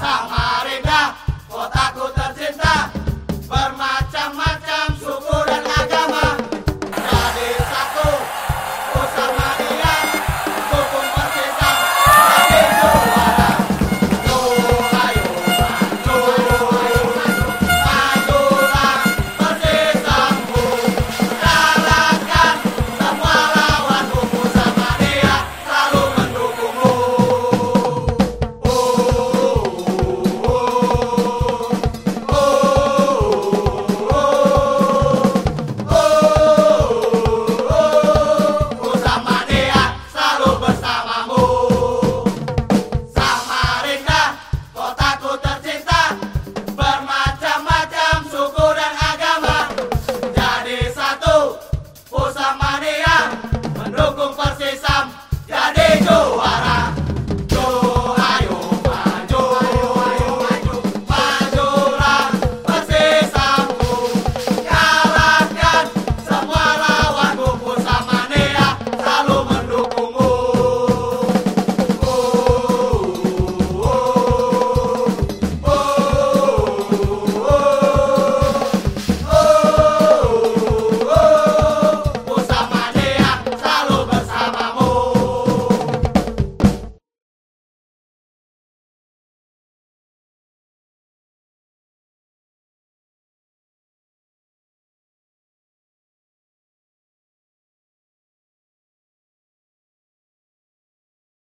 Sama